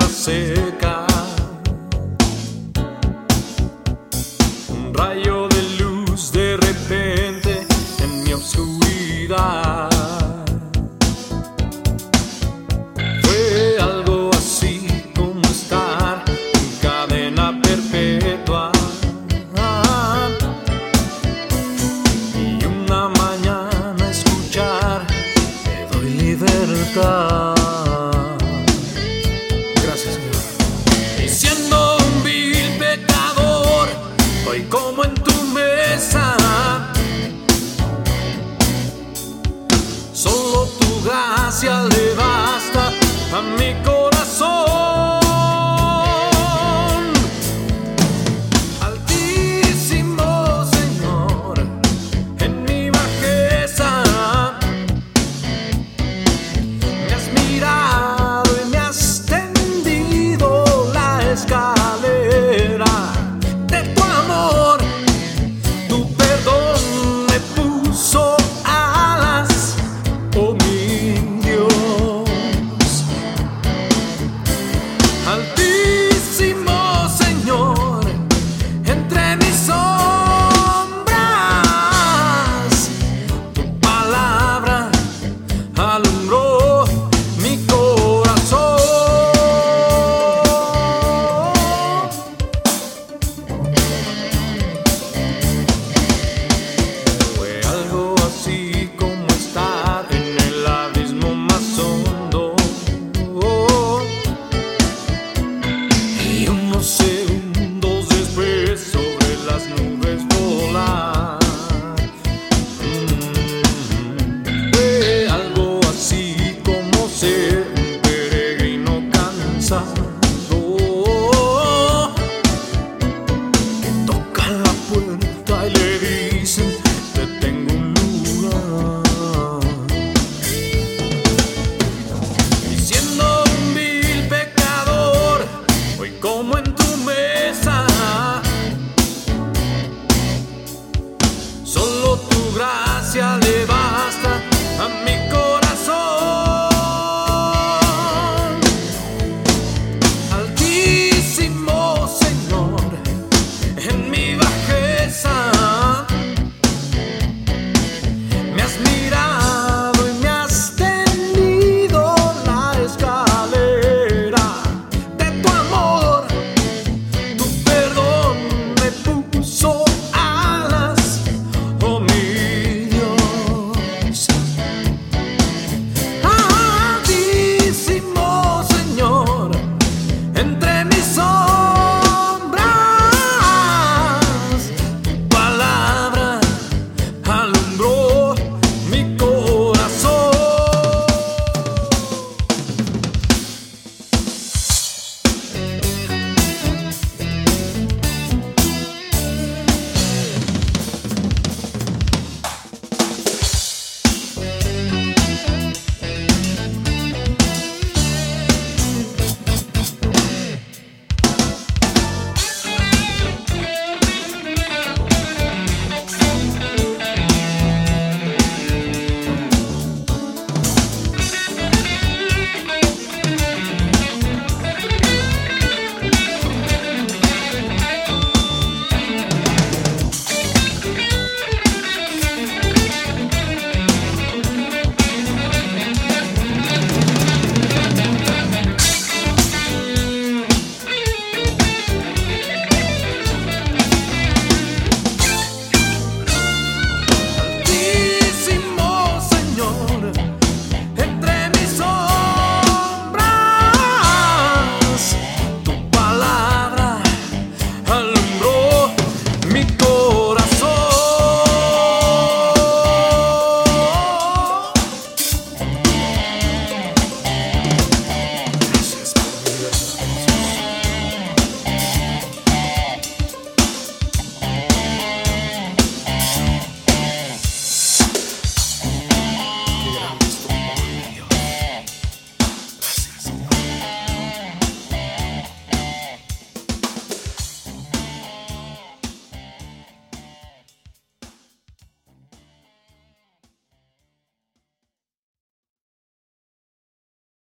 seca. Un rayo de luz de repente en mi oscuridad. sun.